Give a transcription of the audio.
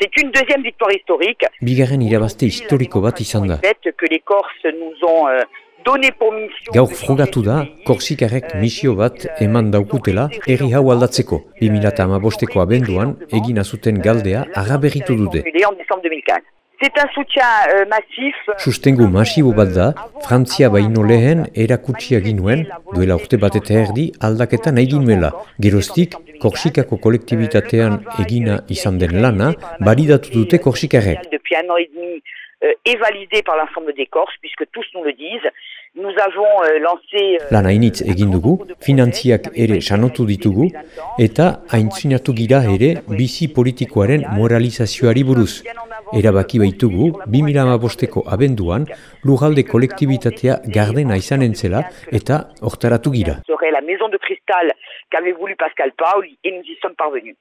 C'est une deuxième victoire historique. Bigarren irabazte historiko bat izan da. que les Corses nous ont euh, donné pour mission. Gaur frogatu da, Korsikarrek misio bat eman daukutela herri hau aldatzeko. 2008ko abenduan egin azuten galdea agaberritu dute. En décembre 2015. C'est un soutien euh, massif. Sustengu masibo bat da, Frantzia baino lehen erakutsia ginuen, duela urte bat eta erdi aldaketa nahi ginuela. Geroztik, Korsikako kolektibitatean egina izan den lana, baridatu dute Korsikarrek. Depuis un an et demi, euh, est validé par l'ensemble des Corses, puisque tous nous le disent. Nous avons euh, lancé... Euh, Lan hainitz egin dugu, finantziak ere sanotu ditugu, eta haintzinatu gira ere bizi politikoaren moralizazioari buruz. Erabaki baitugu, 2008ko abenduan, lujalde kolektibitatea gardena izan entzela eta hortaratu gira. la maison de cristal qu'avait voulu Pascal Paul et nous y sommes parvenus.